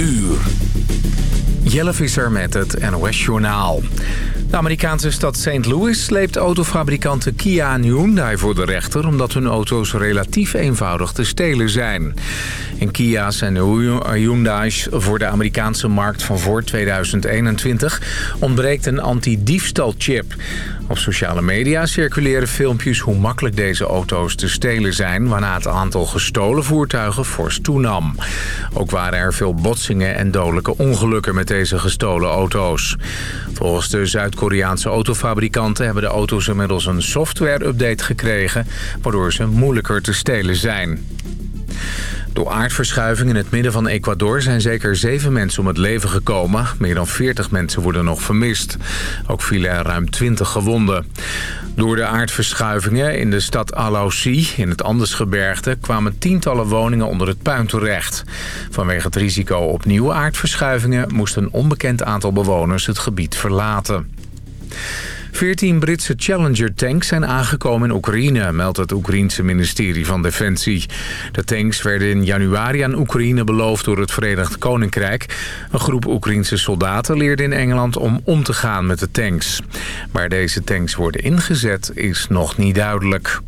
uur. Jelle Visser met het NOS-journaal. De Amerikaanse stad St. Louis sleept autofabrikanten Kia en Hyundai voor de rechter... omdat hun auto's relatief eenvoudig te stelen zijn. In Kia's en Hyundai's voor de Amerikaanse markt van voor 2021 ontbreekt een anti-diefstalchip. Op sociale media circuleren filmpjes hoe makkelijk deze auto's te stelen zijn... waarna het aantal gestolen voertuigen fors toenam. Ook waren er veel botsingen en dodelijke ongelukken met deze gestolen auto's. Volgens de Zuid-Koreaanse autofabrikanten hebben de auto's inmiddels een software-update gekregen... waardoor ze moeilijker te stelen zijn. Door aardverschuiving in het midden van Ecuador zijn zeker zeven mensen om het leven gekomen. Meer dan 40 mensen worden nog vermist. Ook vielen er ruim 20 gewonden. Door de aardverschuivingen in de stad Alaussi in het Andesgebergte kwamen tientallen woningen onder het puin terecht. Vanwege het risico op nieuwe aardverschuivingen moest een onbekend aantal bewoners het gebied verlaten. 14 Britse Challenger-tanks zijn aangekomen in Oekraïne, meldt het Oekraïense ministerie van Defensie. De tanks werden in januari aan Oekraïne beloofd door het Verenigd Koninkrijk. Een groep Oekraïense soldaten leerde in Engeland om om te gaan met de tanks. Waar deze tanks worden ingezet is nog niet duidelijk.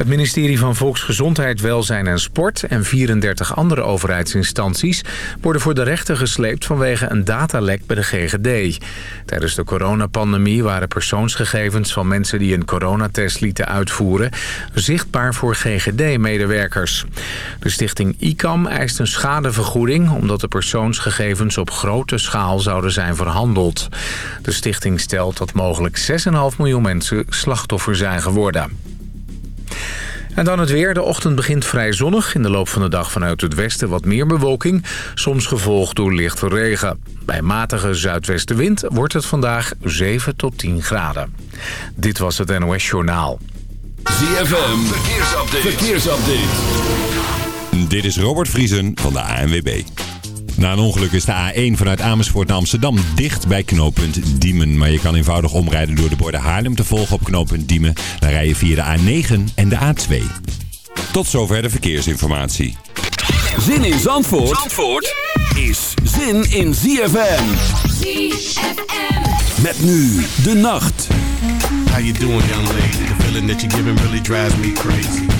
Het ministerie van Volksgezondheid, Welzijn en Sport en 34 andere overheidsinstanties worden voor de rechter gesleept vanwege een datalek bij de GGD. Tijdens de coronapandemie waren persoonsgegevens van mensen die een coronatest lieten uitvoeren zichtbaar voor GGD-medewerkers. De stichting ICAM eist een schadevergoeding omdat de persoonsgegevens op grote schaal zouden zijn verhandeld. De stichting stelt dat mogelijk 6,5 miljoen mensen slachtoffer zijn geworden. En dan het weer. De ochtend begint vrij zonnig. In de loop van de dag vanuit het westen wat meer bewolking. Soms gevolgd door lichte regen. Bij matige zuidwestenwind wordt het vandaag 7 tot 10 graden. Dit was het NOS Journaal. ZFM. Verkeersupdate. Verkeersupdate. Dit is Robert Vriesen van de ANWB. Na een ongeluk is de A1 vanuit Amersfoort naar Amsterdam dicht bij knooppunt Diemen. Maar je kan eenvoudig omrijden door de borden Haarlem te volgen op knooppunt Diemen. Dan rij je via de A9 en de A2. Tot zover de verkeersinformatie. Zin in Zandvoort, Zandvoort is zin in ZFM. ZFM. Met nu de nacht. How you doing young lady? The feeling that you're giving really drives me crazy.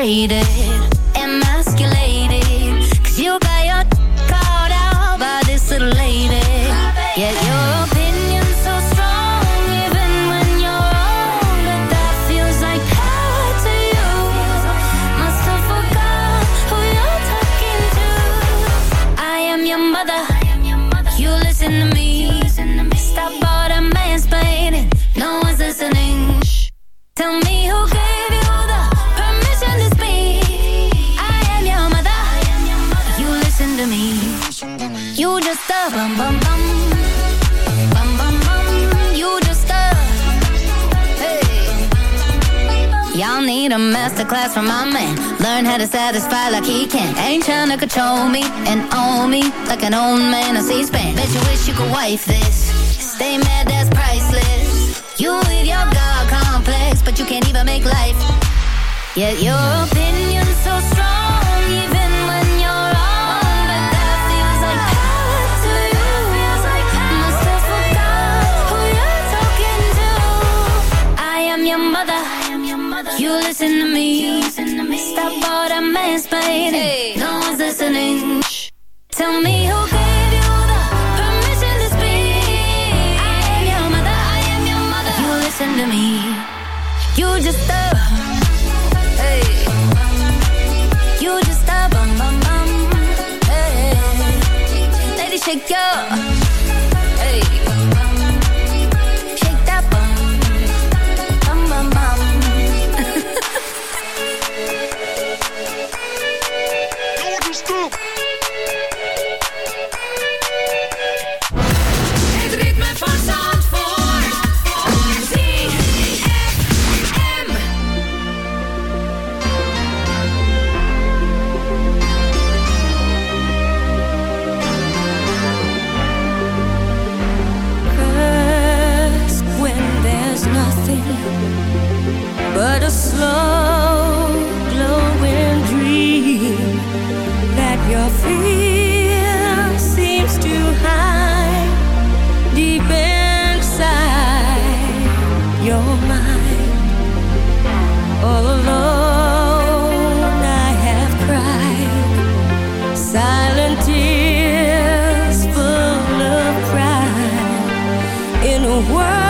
so Learn how to satisfy like he can. Ain't trying to control me and own me like an old man on C-SPAN. Bet you wish you could wife this. Stay mad, that's priceless. You with your God complex, but you can't even make life. Yet your opinion's so strong, even when you're wrong. But that feels like power to you. Feels like who you're talking to. I am your mother. You listen to me. Stop all that mansplaining. No one's listening. Shh. Tell me who gave you the permission to speak. I am your mother. I am your mother. You listen to me. You just a. Hey. You just a bum bum bum. Hey. Lady, shake your. world.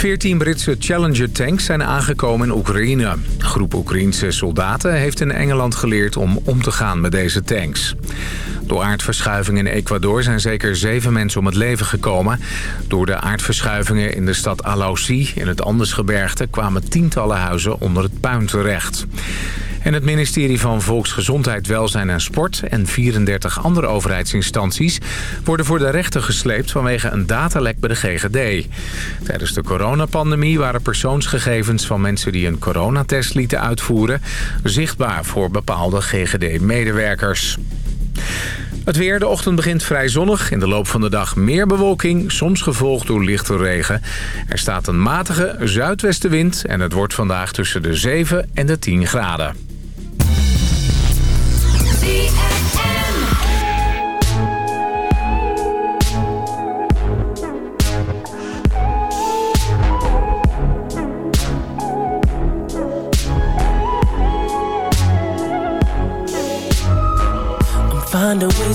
14 Britse Challenger-tanks zijn aangekomen in Oekraïne. Groep Oekraïense soldaten heeft in Engeland geleerd om om te gaan met deze tanks. Door aardverschuivingen in Ecuador zijn zeker zeven mensen om het leven gekomen. Door de aardverschuivingen in de stad Aloussi in het Andesgebergte kwamen tientallen huizen onder het puin terecht. En het ministerie van Volksgezondheid, Welzijn en Sport en 34 andere overheidsinstanties worden voor de rechter gesleept vanwege een datalek bij de GGD. Tijdens de coronapandemie waren persoonsgegevens van mensen die een coronatest lieten uitvoeren zichtbaar voor bepaalde GGD-medewerkers. Het weer, de ochtend begint vrij zonnig. In de loop van de dag meer bewolking, soms gevolgd door lichte regen. Er staat een matige zuidwestenwind en het wordt vandaag tussen de 7 en de 10 graden.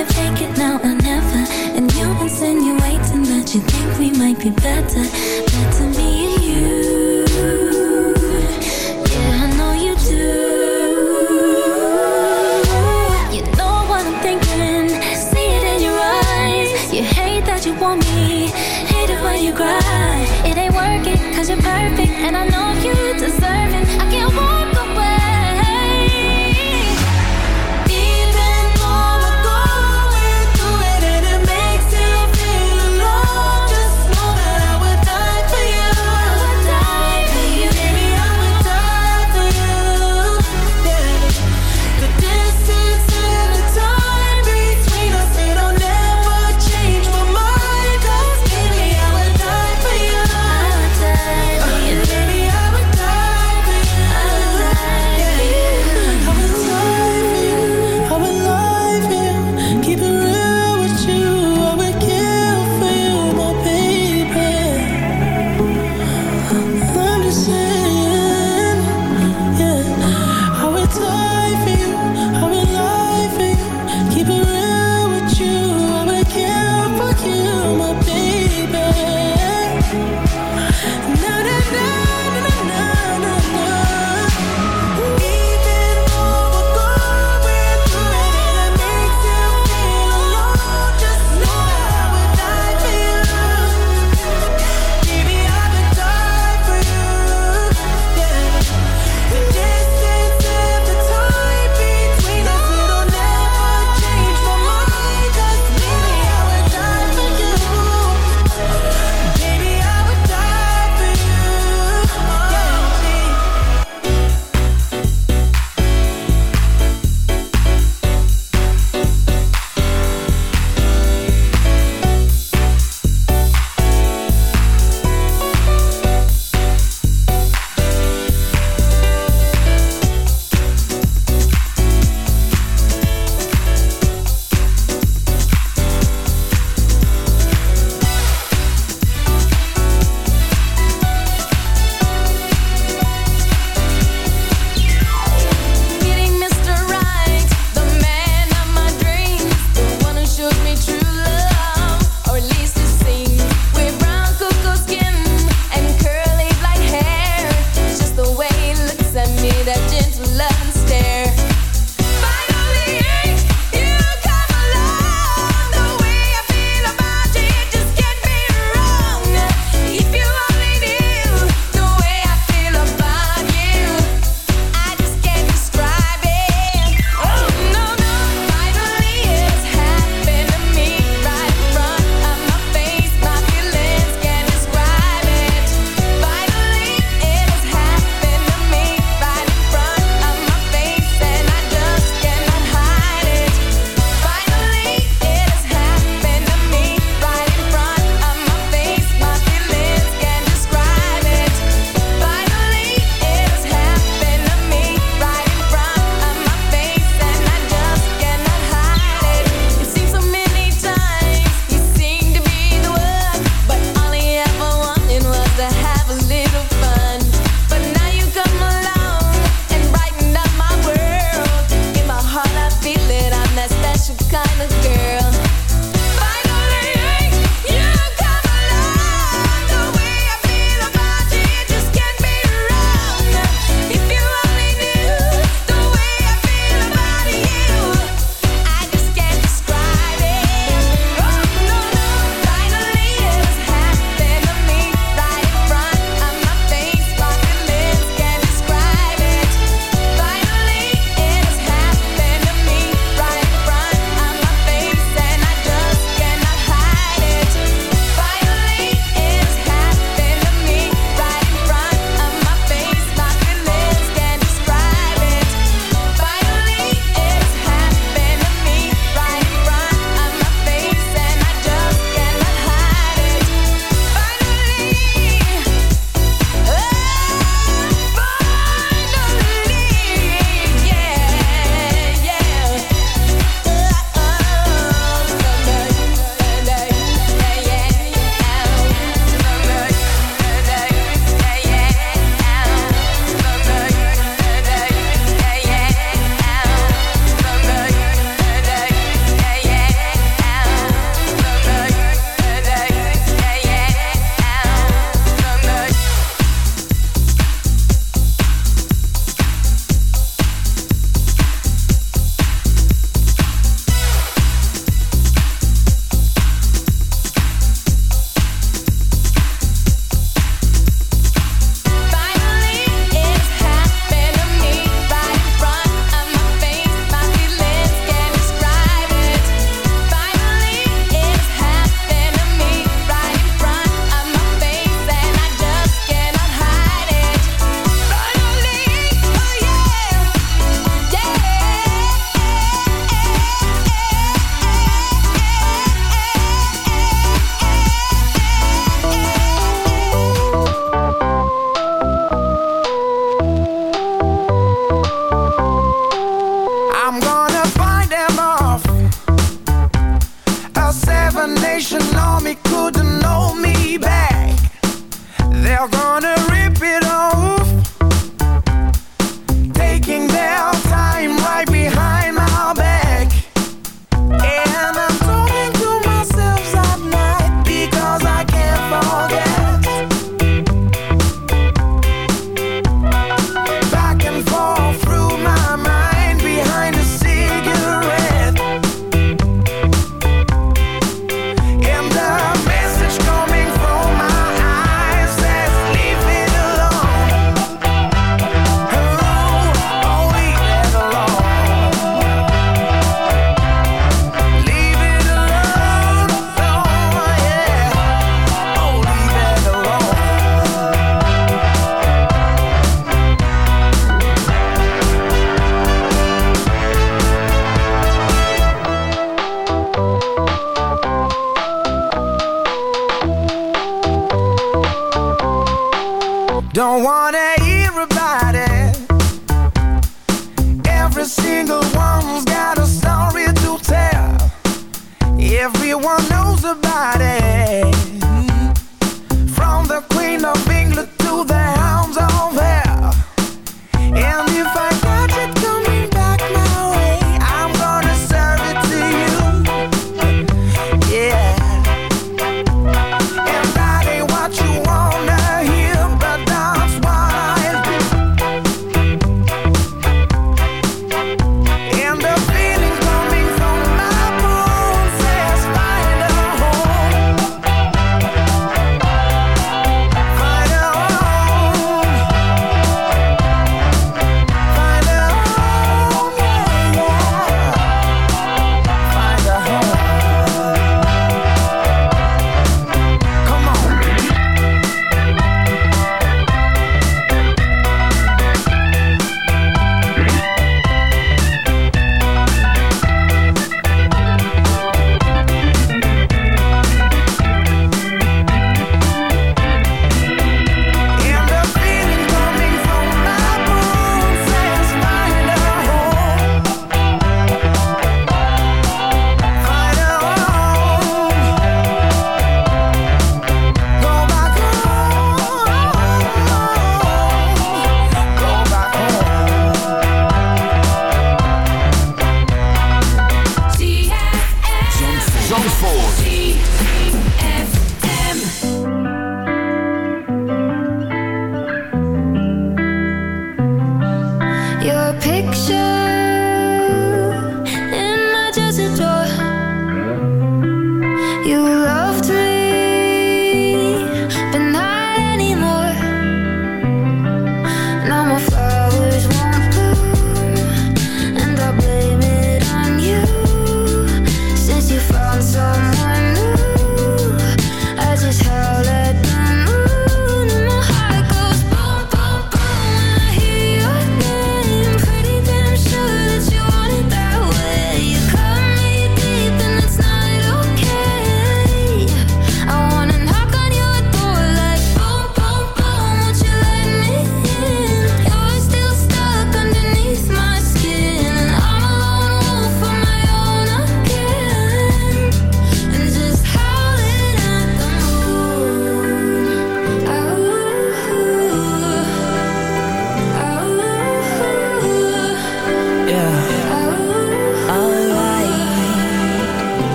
Can't fake it now or never. And you insinuating that you think we might be better. Better me and you. Yeah, I know you do. You know what I'm thinking. See it in your eyes. You hate that you want me. Hate it when you cry. It ain't working cause you're perfect. And I know you deserve it. I can't walk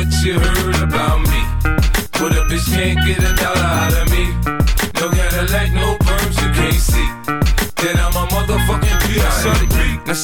what you heard about me. Put bitch can't get a dollar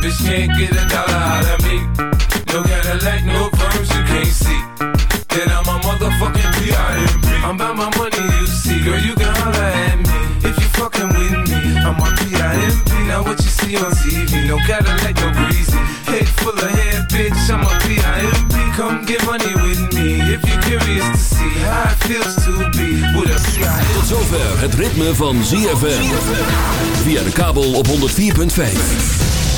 Bitch can't get a dollar out of me. No Cadillac, no perms, you can't see. Then I'm a motherfucking P.I.M.P. I'm about my money, you see. Girl, you can holler at me. If you fucking with me, I'm a P.I.M.P. Now what you see on TV, no Cadillac, no greasy. Head full of hair, bitch, I'm a P.I.M.P. Come get money with me. If you're curious to see how it feels to be with a P.I.M.P. Tot zover het ritme van ZFM. Via de kabel op 104.5.